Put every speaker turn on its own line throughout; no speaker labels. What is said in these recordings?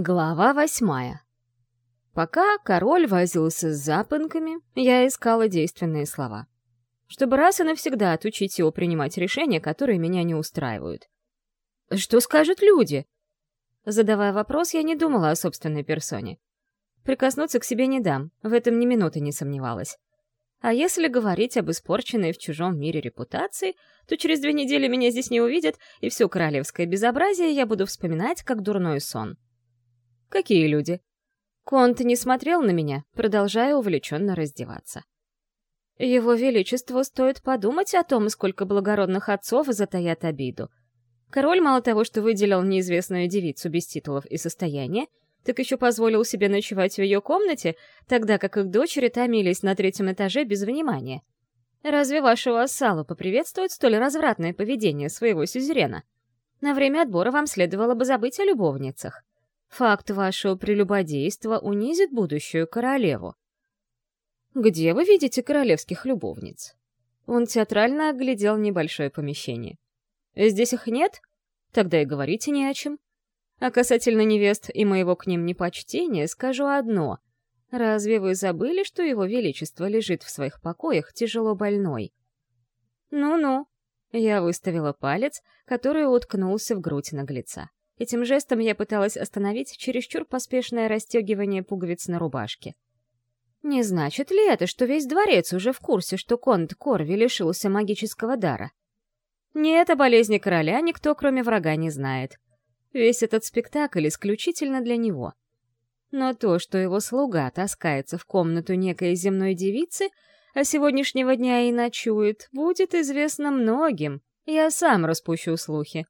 Глава восьмая. Пока король возился с запонками, я искала действенные слова. Чтобы раз и навсегда отучить его принимать решения, которые меня не устраивают. Что скажут люди? Задавая вопрос, я не думала о собственной персоне. Прикоснуться к себе не дам, в этом ни минуты не сомневалась. А если говорить об испорченной в чужом мире репутации, то через две недели меня здесь не увидят, и все королевское безобразие я буду вспоминать как дурной сон. Какие люди? Конт не смотрел на меня, продолжая увлеченно раздеваться. Его Величеству стоит подумать о том, сколько благородных отцов затаят обиду. Король мало того, что выделил неизвестную девицу без титулов и состояния, так еще позволил себе ночевать в ее комнате, тогда как их дочери томились на третьем этаже без внимания. Разве вашего вассалу поприветствует столь развратное поведение своего сюзерена? На время отбора вам следовало бы забыть о любовницах. Факт вашего прелюбодейства унизит будущую королеву. Где вы видите королевских любовниц? Он театрально оглядел небольшое помещение. Здесь их нет? Тогда и говорите не о чем. А касательно невест и моего к ним непочтения скажу одно. Разве вы забыли, что его величество лежит в своих покоях тяжело больной? Ну-ну. Я выставила палец, который уткнулся в грудь наглеца. Этим жестом я пыталась остановить чересчур поспешное расстегивание пуговиц на рубашке. Не значит ли это, что весь дворец уже в курсе, что конт Корви лишился магического дара? Нет, о болезни короля никто, кроме врага, не знает. Весь этот спектакль исключительно для него. Но то, что его слуга таскается в комнату некой земной девицы, а сегодняшнего дня и ночует, будет известно многим. Я сам распущу слухи.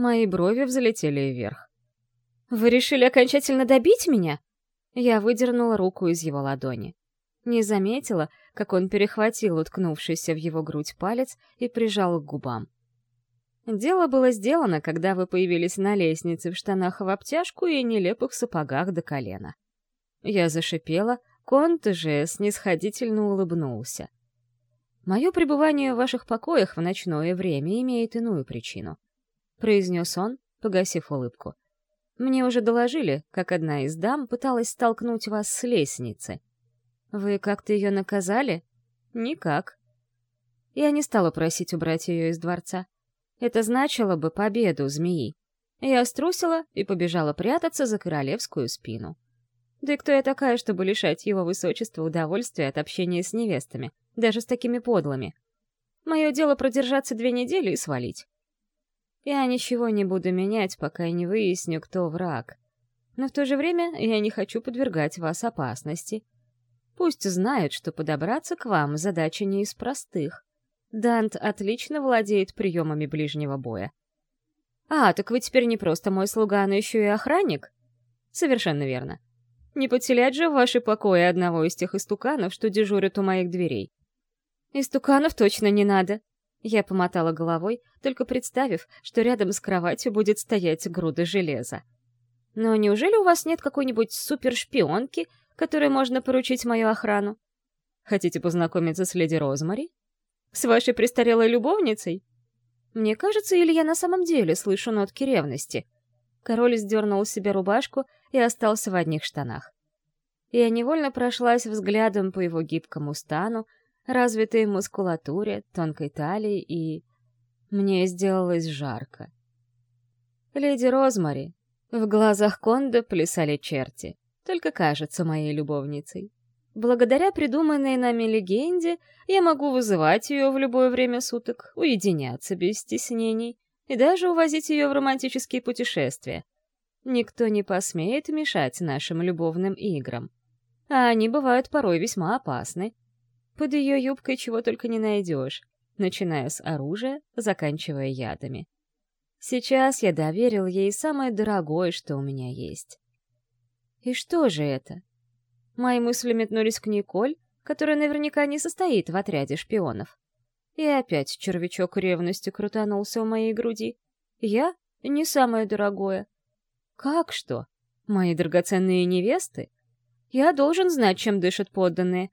Мои брови взлетели вверх. «Вы решили окончательно добить меня?» Я выдернула руку из его ладони. Не заметила, как он перехватил уткнувшийся в его грудь палец и прижал к губам. Дело было сделано, когда вы появились на лестнице в штанах в обтяжку и нелепых сапогах до колена. Я зашипела, Конт же снисходительно улыбнулся. Мое пребывание в ваших покоях в ночное время имеет иную причину — произнес он, погасив улыбку. «Мне уже доложили, как одна из дам пыталась столкнуть вас с лестницы. Вы как-то ее наказали?» «Никак». Я не стала просить убрать ее из дворца. Это значило бы победу змеи. Я струсила и побежала прятаться за королевскую спину. Да и кто я такая, чтобы лишать его высочества удовольствия от общения с невестами, даже с такими подлыми? Мое дело продержаться две недели и свалить. Я ничего не буду менять, пока не выясню, кто враг. Но в то же время я не хочу подвергать вас опасности. Пусть знают, что подобраться к вам задача не из простых. Дант отлично владеет приемами ближнего боя. «А, так вы теперь не просто мой слуга, но еще и охранник?» «Совершенно верно. Не подселять же в ваши покои одного из тех истуканов, что дежурят у моих дверей». «Истуканов точно не надо», я помотала головой, только представив, что рядом с кроватью будет стоять груда железа. «Но неужели у вас нет какой-нибудь супершпионки, которой можно поручить мою охрану? Хотите познакомиться с леди Розмари? С вашей престарелой любовницей? Мне кажется, или я на самом деле слышу нотки ревности?» Король сдернул себе рубашку и остался в одних штанах. Я невольно прошлась взглядом по его гибкому стану, развитой мускулатуре, тонкой талии и... Мне сделалось жарко. Леди Розмари. В глазах Конда плясали черти, только кажется моей любовницей. Благодаря придуманной нами легенде я могу вызывать ее в любое время суток, уединяться без стеснений и даже увозить ее в романтические путешествия. Никто не посмеет мешать нашим любовным играм. А они бывают порой весьма опасны, под ее юбкой чего только не найдешь, начиная с оружия, заканчивая ядами. Сейчас я доверил ей самое дорогое, что у меня есть. И что же это? Мои мысли метнулись к Николь, которая наверняка не состоит в отряде шпионов. И опять червячок ревности крутанулся в моей груди. Я — не самое дорогое. Как что? Мои драгоценные невесты? Я должен знать, чем дышат подданные,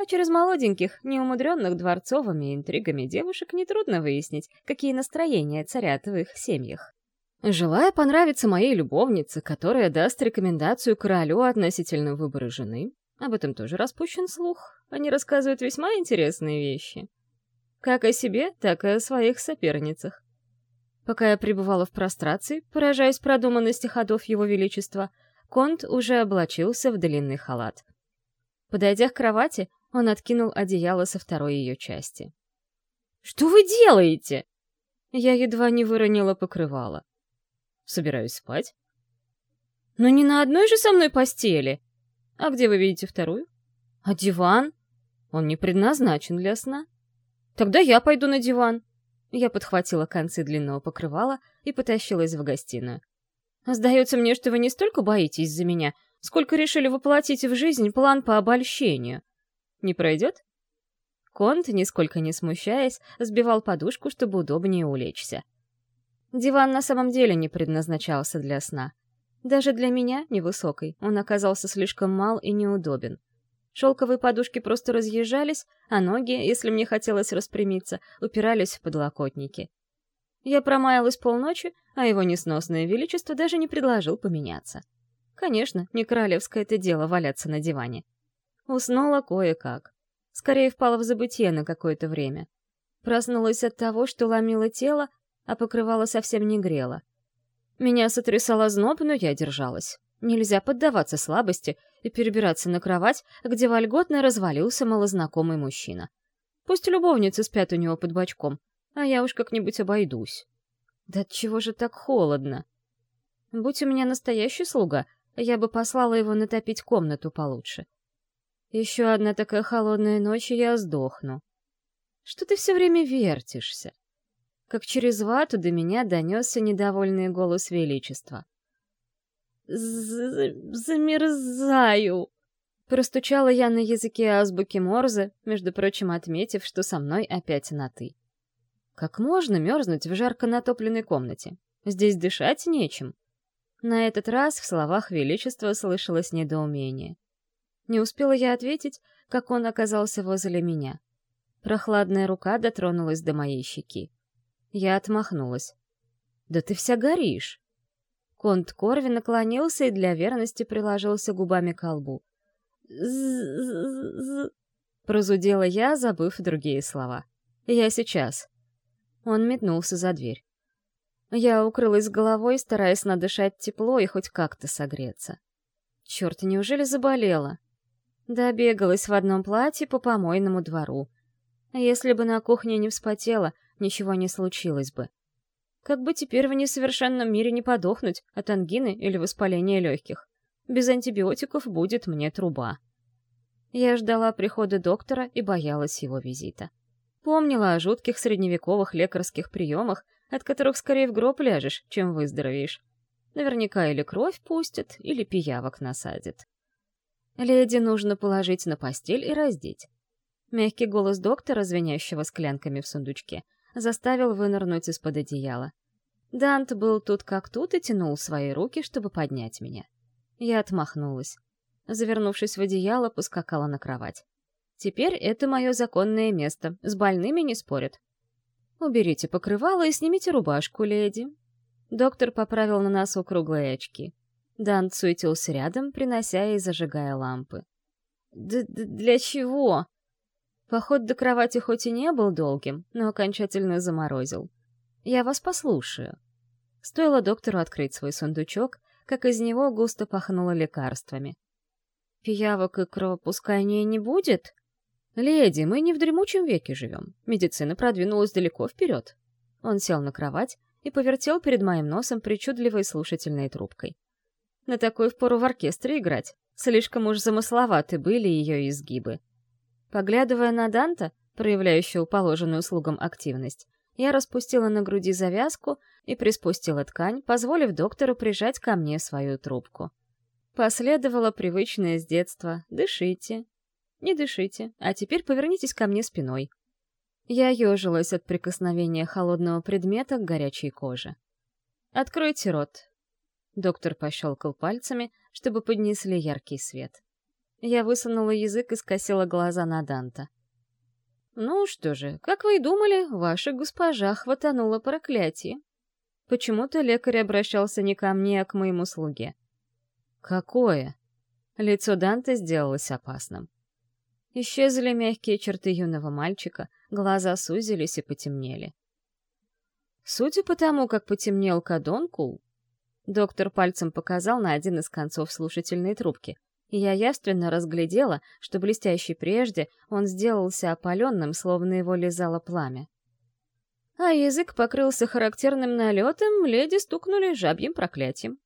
а через молоденьких, неумудренных дворцовыми интригами девушек нетрудно выяснить, какие настроения царят в их семьях. Желая понравиться моей любовнице, которая даст рекомендацию королю относительно выбора жены, об этом тоже распущен слух, они рассказывают весьма интересные вещи. Как о себе, так и о своих соперницах. Пока я пребывала в прострации, поражаясь продуманности ходов его величества, Конт уже облачился в длинный халат. Подойдя к кровати, он откинул одеяло со второй ее части. «Что вы делаете?» Я едва не выронила покрывало. «Собираюсь спать». «Но не на одной же со мной постели!» «А где вы видите вторую?» «А диван?» «Он не предназначен для сна». «Тогда я пойду на диван». Я подхватила концы длинного покрывала и потащилась в гостиную. Сдается мне, что вы не столько боитесь за меня, сколько решили воплотить в жизнь план по обольщению. Не пройдет? Конт, нисколько не смущаясь, сбивал подушку, чтобы удобнее улечься. Диван на самом деле не предназначался для сна. Даже для меня, невысокой, он оказался слишком мал и неудобен. Шелковые подушки просто разъезжались, а ноги, если мне хотелось распрямиться, упирались в подлокотники. Я промаялась полночи, а его несносное величество даже не предложил поменяться. Конечно, не королевское это дело валяться на диване. Уснула кое-как. Скорее впала в забытье на какое-то время. Проснулась от того, что ломило тело, а покрывало совсем не грело. Меня сотрясало зноб, но я держалась. Нельзя поддаваться слабости и перебираться на кровать, где вольготно развалился малознакомый мужчина. Пусть любовницы спят у него под бочком, а я уж как-нибудь обойдусь. Да чего же так холодно? Будь у меня настоящий слуга, я бы послала его натопить комнату получше. Еще одна такая холодная ночь, и я сдохну. Что ты все время вертишься? Как через вату до меня донесся недовольный голос Величества. «Замерзаю!» Простучала я на языке азбуки Морзе, между прочим, отметив, что со мной опять на «ты». Как можно мерзнуть в жарко натопленной комнате? Здесь дышать нечем. На этот раз в словах Величества слышалось недоумение. Не успела я ответить, как он оказался возле меня. Прохладная рука дотронулась до моей щеки. Я отмахнулась. «Да ты вся горишь!» Конт Корви наклонился и для верности приложился губами к лбу. «З-з-з...» Прозудела я, забыв другие слова. «Я сейчас». Он метнулся за дверь. Я укрылась головой, стараясь надышать тепло и хоть как-то согреться. Черт, неужели заболела? Добегалась в одном платье по помойному двору. Если бы на кухне не вспотела, ничего не случилось бы. Как бы теперь в несовершенном мире не подохнуть от ангины или воспаления легких. Без антибиотиков будет мне труба. Я ждала прихода доктора и боялась его визита. Помнила о жутких средневековых лекарских приемах, от которых скорее в гроб ляжешь, чем выздоровеешь. Наверняка или кровь пустят, или пиявок насадят. Леди нужно положить на постель и раздеть. Мягкий голос доктора, звенящего склянками в сундучке, заставил вынырнуть из-под одеяла. Дант был тут как тут и тянул свои руки, чтобы поднять меня. Я отмахнулась. Завернувшись в одеяло, поскакала на кровать. Теперь это мое законное место, с больными не спорят. Уберите покрывало и снимите рубашку, леди. Доктор поправил на носу круглые очки. Дан суетился рядом, принося и зажигая лампы. Д -д «Для чего?» Поход до кровати хоть и не был долгим, но окончательно заморозил. «Я вас послушаю». Стоило доктору открыть свой сундучок, как из него густо пахнуло лекарствами. «Пиявок и кровопускания не будет?» «Леди, мы не в дремучем веке живем. Медицина продвинулась далеко вперед». Он сел на кровать и повертел перед моим носом причудливой слушательной трубкой. На такой впору в оркестре играть. Слишком уж замысловаты были ее изгибы. Поглядывая на Данта, проявляющего положенную слугам активность, я распустила на груди завязку и приспустила ткань, позволив доктору прижать ко мне свою трубку. Последовало привычное с детства «дышите, не дышите, а теперь повернитесь ко мне спиной». Я ежилась от прикосновения холодного предмета к горячей коже. «Откройте рот». Доктор пощелкал пальцами, чтобы поднесли яркий свет. Я высунула язык и скосила глаза на Данта. «Ну что же, как вы и думали, ваша госпожа хватанула проклятие». Почему-то лекарь обращался не ко мне, а к моему слуге. «Какое?» Лицо Данте сделалось опасным. Исчезли мягкие черты юного мальчика, глаза сузились и потемнели. Судя по тому, как потемнел кадонкул, доктор пальцем показал на один из концов слушательной трубки, и я явственно разглядела, что блестящий прежде он сделался опаленным, словно его лизало пламя. А язык покрылся характерным налетом, леди стукнули жабьим проклятием.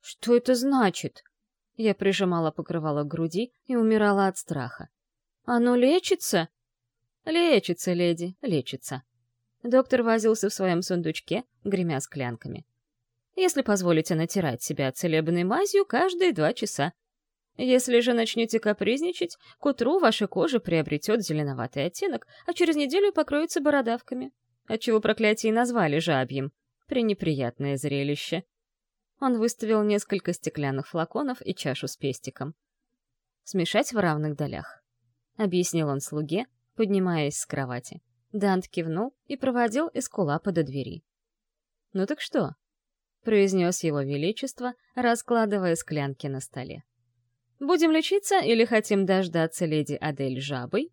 «Что это значит?» Я прижимала покрывало к груди и умирала от страха. «Оно лечится?» «Лечится, леди, лечится». Доктор возился в своем сундучке, гремя склянками. «Если позволите натирать себя целебной мазью каждые два часа. Если же начнете капризничать, к утру ваша кожа приобретет зеленоватый оттенок, а через неделю покроется бородавками. Отчего проклятие назвали жабьим. Пренеприятное зрелище». Он выставил несколько стеклянных флаконов и чашу с пестиком. Смешать в равных долях. — объяснил он слуге, поднимаясь с кровати. Дант кивнул и проводил эскулапа до двери. «Ну так что?» — произнес его величество, раскладывая склянки на столе. «Будем лечиться или хотим дождаться леди Адель жабой?»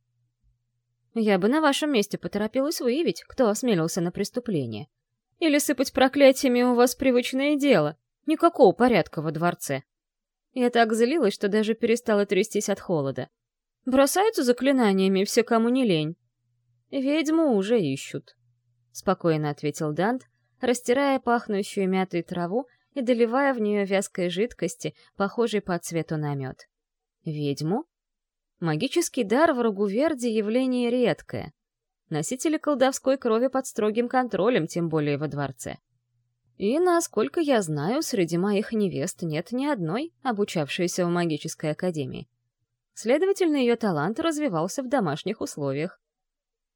«Я бы на вашем месте поторопилась выявить, кто осмелился на преступление. Или сыпать проклятиями у вас привычное дело. Никакого порядка во дворце». Я так злилась, что даже перестала трястись от холода. Бросаются заклинаниями все, кому не лень. Ведьму уже ищут, — спокойно ответил Дант, растирая пахнущую мятой траву и доливая в нее вязкой жидкости, похожей по цвету на мед. Ведьму? Магический дар в Ругуверде — явление редкое. Носители колдовской крови под строгим контролем, тем более во дворце. И, насколько я знаю, среди моих невест нет ни одной, обучавшейся в магической академии. Следовательно, ее талант развивался в домашних условиях.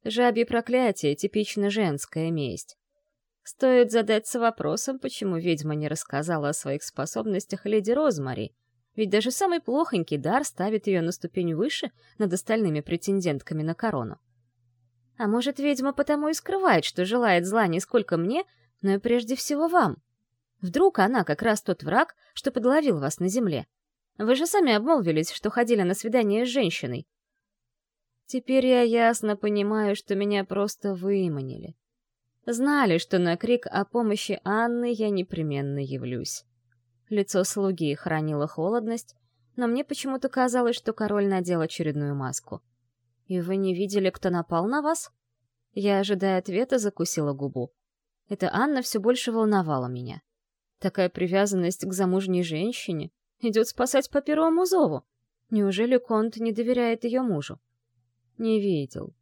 Жабье проклятие — типично женская месть. Стоит задаться вопросом, почему ведьма не рассказала о своих способностях леди Розмари, ведь даже самый плохонький дар ставит ее на ступень выше над остальными претендентками на корону. А может, ведьма потому и скрывает, что желает зла не сколько мне, но и прежде всего вам? Вдруг она как раз тот враг, что подловил вас на земле? Вы же сами обмолвились, что ходили на свидание с женщиной. Теперь я ясно понимаю, что меня просто выманили. Знали, что на крик о помощи Анны я непременно явлюсь. Лицо слуги хранило холодность, но мне почему-то казалось, что король надел очередную маску. «И вы не видели, кто напал на вас?» Я, ожидая ответа, закусила губу. Эта Анна все больше волновала меня. Такая привязанность к замужней женщине, Идет спасать по первому зову. Неужели Конт не доверяет ее мужу? Не видел.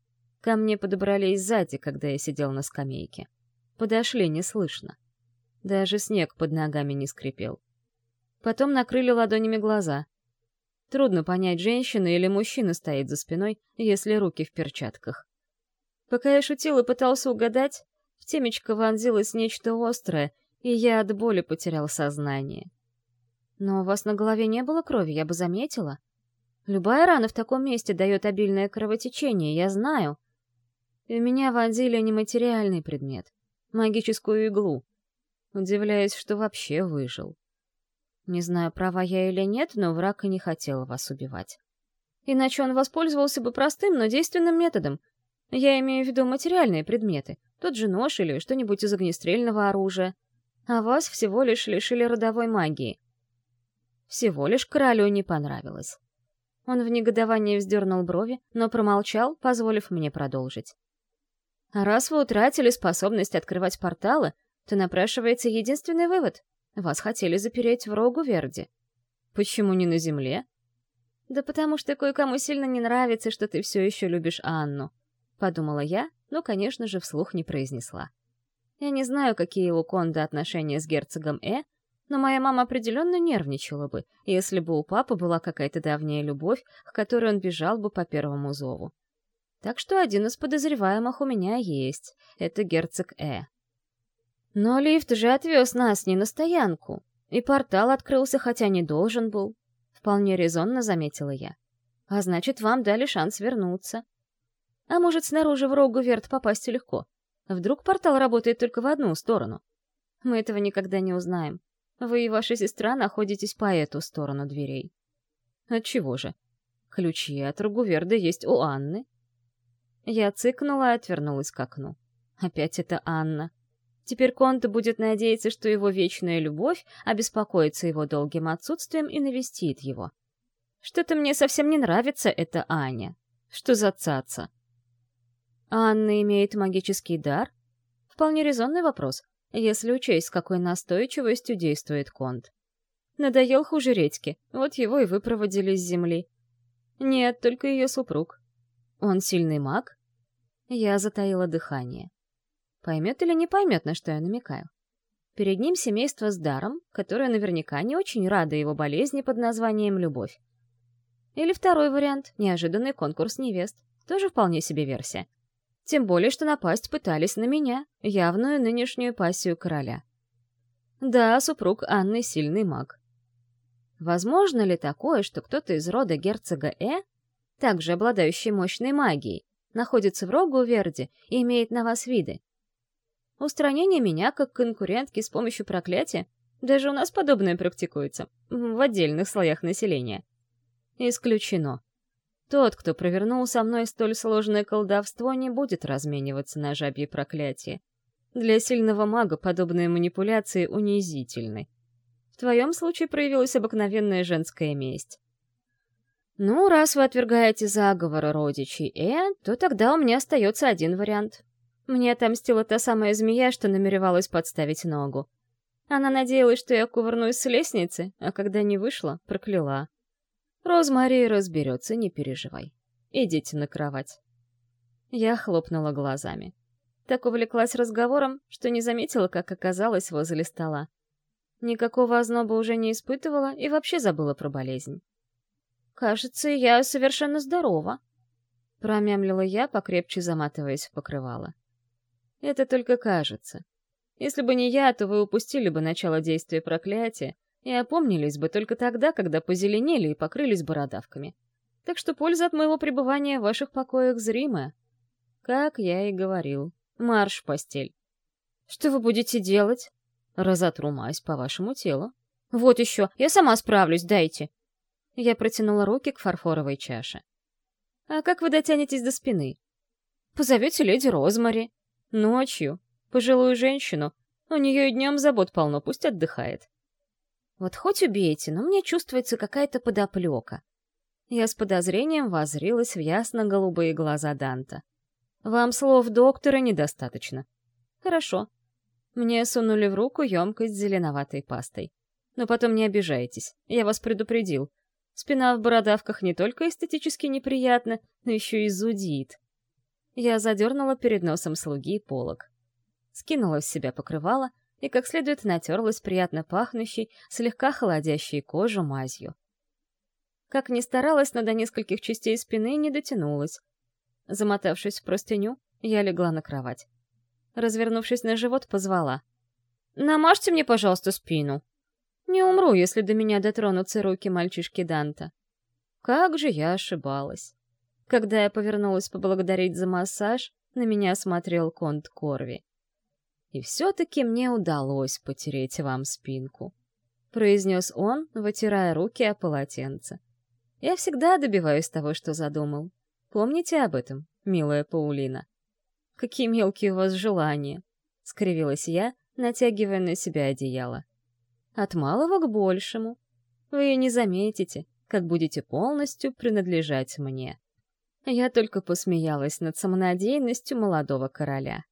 Ко мне подобрались сзади, когда я сидел на скамейке. Подошли неслышно. Даже снег под ногами не скрипел. Потом накрыли ладонями глаза. Трудно понять, женщина или мужчина стоит за спиной, если руки в перчатках. Пока я шутил и пытался угадать, в темечко вонзилось нечто острое, и я от боли потерял сознание. Но у вас на голове не было крови, я бы заметила. Любая рана в таком месте дает обильное кровотечение, я знаю. И у меня вонзили нематериальный предмет — магическую иглу. Удивляюсь, что вообще выжил. Не знаю, права я или нет, но враг и не хотел вас убивать. Иначе он воспользовался бы простым, но действенным методом. Я имею в виду материальные предметы, тот же нож или что-нибудь из огнестрельного оружия. А вас всего лишь лишили родовой магии — всего лишь королю не понравилось. Он в негодовании вздернул брови, но промолчал, позволив мне продолжить. А раз вы утратили способность открывать порталы, то напрашивается единственный вывод. Вас хотели запереть в рогу Верди. Почему не на земле? Да потому что кое-кому сильно не нравится, что ты все еще любишь Анну. Подумала я, но, конечно же, вслух не произнесла. Я не знаю, какие у Конда отношения с герцогом Э, но моя мама определенно нервничала бы, если бы у папы была какая-то давняя любовь, к которой он бежал бы по первому зову. Так что один из подозреваемых у меня есть — это герцог Э. Но лифт же отвез нас не на стоянку, и портал открылся, хотя не должен был. Вполне резонно заметила я. А значит, вам дали шанс вернуться. А может, снаружи в Рогу Верт попасть легко? Вдруг портал работает только в одну сторону? Мы этого никогда не узнаем. Вы и ваша сестра находитесь по эту сторону дверей. Отчего же? Ключи от Ругуверда есть у Анны. Я цыкнула и отвернулась к окну. Опять это Анна. Теперь Конте будет надеяться, что его вечная любовь обеспокоится его долгим отсутствием и навестит его. Что-то мне совсем не нравится эта Аня. Что за цаца? Анна имеет магический дар? Вполне резонный вопрос, если учесть, с какой настойчивостью действует Конт. Надоел хуже редьки, вот его и выпроводили с земли. Нет, только ее супруг. Он сильный маг? Я затаила дыхание. Поймет или не поймет, на что я намекаю? Перед ним семейство с даром, которое наверняка не очень радо его болезни под названием «любовь». Или второй вариант — неожиданный конкурс невест. Тоже вполне себе версия. Тем более, что напасть пытались на меня, явную нынешнюю пассию короля. Да, супруг Анны сильный маг. Возможно ли такое, что кто-то из рода герцога Э, также обладающий мощной магией, находится в рогу Верди и имеет на вас виды? Устранение меня как конкурентки с помощью проклятия, даже у нас подобное практикуется, в отдельных слоях населения. Исключено. Тот, кто провернул со мной столь сложное колдовство, не будет размениваться на жабье проклятие. Для сильного мага подобные манипуляции унизительны. В твоем случае проявилась обыкновенная женская месть. Ну, раз вы отвергаете заговор родичей Э, то тогда у меня остается один вариант. Мне отомстила та самая змея, что намеревалась подставить ногу. Она надеялась, что я кувырнусь с лестницы, а когда не вышла, прокляла. Розмари разберется, не переживай. Идите на кровать. Я хлопнула глазами. Так увлеклась разговором, что не заметила, как оказалась возле стола. Никакого озноба уже не испытывала и вообще забыла про болезнь. «Кажется, я совершенно здорова», — промямлила я, покрепче заматываясь в покрывало. «Это только кажется. Если бы не я, то вы упустили бы начало действия проклятия, и опомнились бы только тогда, когда позеленели и покрылись бородавками. Так что польза от моего пребывания в ваших покоях зримая. Как я и говорил, марш в постель. Что вы будете делать? Разотру мазь по вашему телу. Вот еще, я сама справлюсь, дайте. Я протянула руки к фарфоровой чаше. А как вы дотянетесь до спины? Позовете леди Розмари. Ночью. Пожилую женщину. У нее и днем забот полно, пусть отдыхает. Вот хоть убейте, но мне чувствуется какая-то подоплека. Я с подозрением возрилась в ясно-голубые глаза Данта. «Вам слов доктора недостаточно». «Хорошо». Мне сунули в руку емкость с зеленоватой пастой. Но потом не обижайтесь, я вас предупредил. Спина в бородавках не только эстетически неприятна, но еще и зудит. Я задернула перед носом слуги полок. Скинула с себя покрывало и как следует натерлась приятно пахнущей, слегка холодящей кожу мазью. Как ни старалась, но до нескольких частей спины не дотянулась. Замотавшись в простыню, я легла на кровать. Развернувшись на живот, позвала. «Намажьте мне, пожалуйста, спину. Не умру, если до меня дотронутся руки мальчишки Данта». Как же я ошибалась. Когда я повернулась поблагодарить за массаж, на меня смотрел конт Корви. И все-таки мне удалось потереть вам спинку», — произнес он, вытирая руки о полотенце. «Я всегда добиваюсь того, что задумал. Помните об этом, милая Паулина?» «Какие мелкие у вас желания!» — скривилась я, натягивая на себя одеяло. «От малого к большему. Вы не заметите, как будете полностью принадлежать мне». Я только посмеялась над самонадеянностью молодого короля.